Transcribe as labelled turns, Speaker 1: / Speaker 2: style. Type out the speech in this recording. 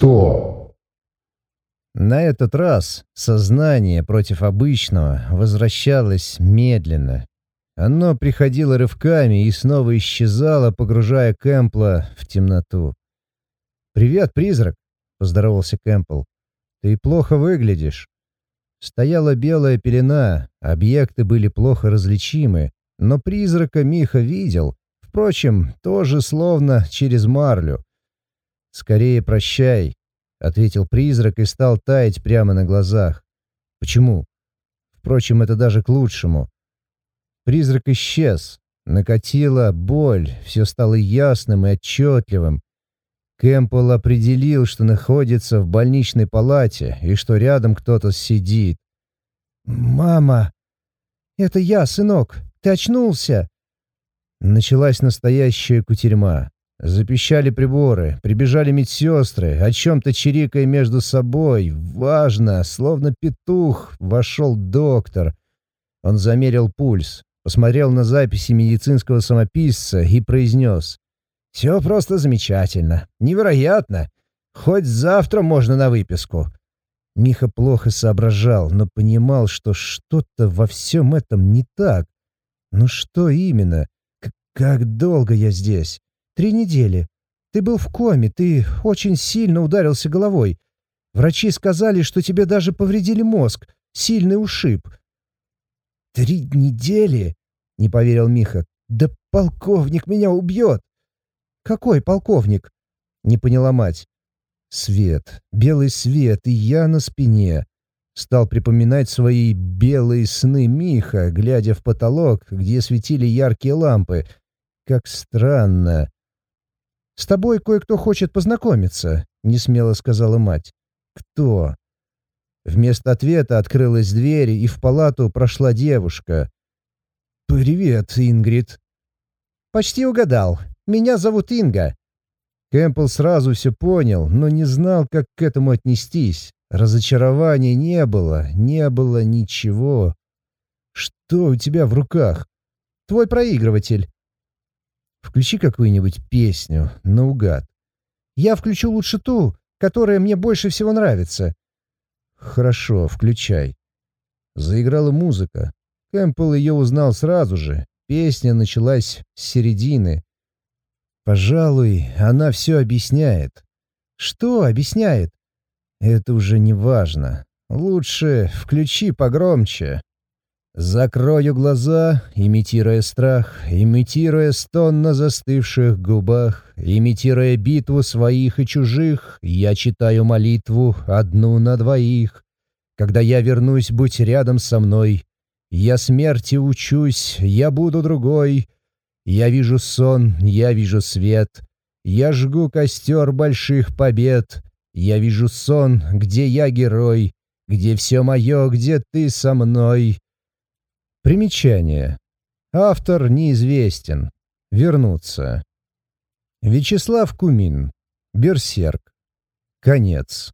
Speaker 1: сто.
Speaker 2: На этот раз сознание против обычного возвращалось медленно. Оно приходило рывками и снова исчезало, погружая Кэмпла в темноту. «Привет, призрак!» — поздоровался Кэмпл. «Ты плохо выглядишь». Стояла белая пелена, объекты были плохо различимы, но призрака Миха видел, впрочем, тоже словно через марлю. «Скорее прощай», — ответил призрак и стал таять прямо на глазах. «Почему?» Впрочем, это даже к лучшему. Призрак исчез. Накатила боль, все стало ясным и отчетливым. Кэмпбелл определил, что находится в больничной палате и что рядом кто-то сидит. «Мама!» «Это я, сынок! Ты очнулся!» Началась настоящая кутерьма. Запищали приборы, прибежали медсестры, о чем-то чирикая между собой. Важно, словно петух, вошел доктор. Он замерил пульс, посмотрел на записи медицинского самописца и произнес. «Все просто замечательно. Невероятно. Хоть завтра можно на выписку». Миха плохо соображал, но понимал, что что-то во всем этом не так. Ну что именно? К как долго я здесь? Три недели. Ты был в коме, ты очень сильно ударился головой. Врачи сказали, что тебе даже повредили мозг. Сильный ушиб. Три недели? Не поверил Миха. Да полковник меня убьет. Какой полковник? Не поняла мать. Свет, белый свет, и я на спине. Стал припоминать свои белые сны Миха, глядя в потолок, где светили яркие лампы. Как странно. «С тобой кое-кто хочет познакомиться», — несмело сказала мать. «Кто?» Вместо ответа открылась дверь, и в палату прошла девушка. «Привет, Ингрид». «Почти угадал. Меня зовут Инга». Кэмпбелл сразу все понял, но не знал, как к этому отнестись. Разочарования не было, не было ничего. «Что у тебя в руках?» «Твой проигрыватель». Включи какую-нибудь песню, наугад. Я включу лучше ту, которая мне больше всего нравится. Хорошо, включай. Заиграла музыка. Кэмпбелл ее узнал сразу же. Песня началась с середины. Пожалуй, она все объясняет. Что объясняет? Это уже не важно. Лучше включи погромче. Закрою глаза, имитируя страх, имитируя стон на застывших губах, имитируя битву своих и чужих, я читаю молитву одну на двоих. Когда я вернусь, будь рядом со мной. Я смерти учусь, я буду другой. Я вижу сон, я вижу свет. Я жгу костер больших побед. Я вижу сон, где я герой, где все мое, где ты со мной. Примечание. Автор неизвестен. Вернуться. Вячеслав Кумин. Берсерк. Конец.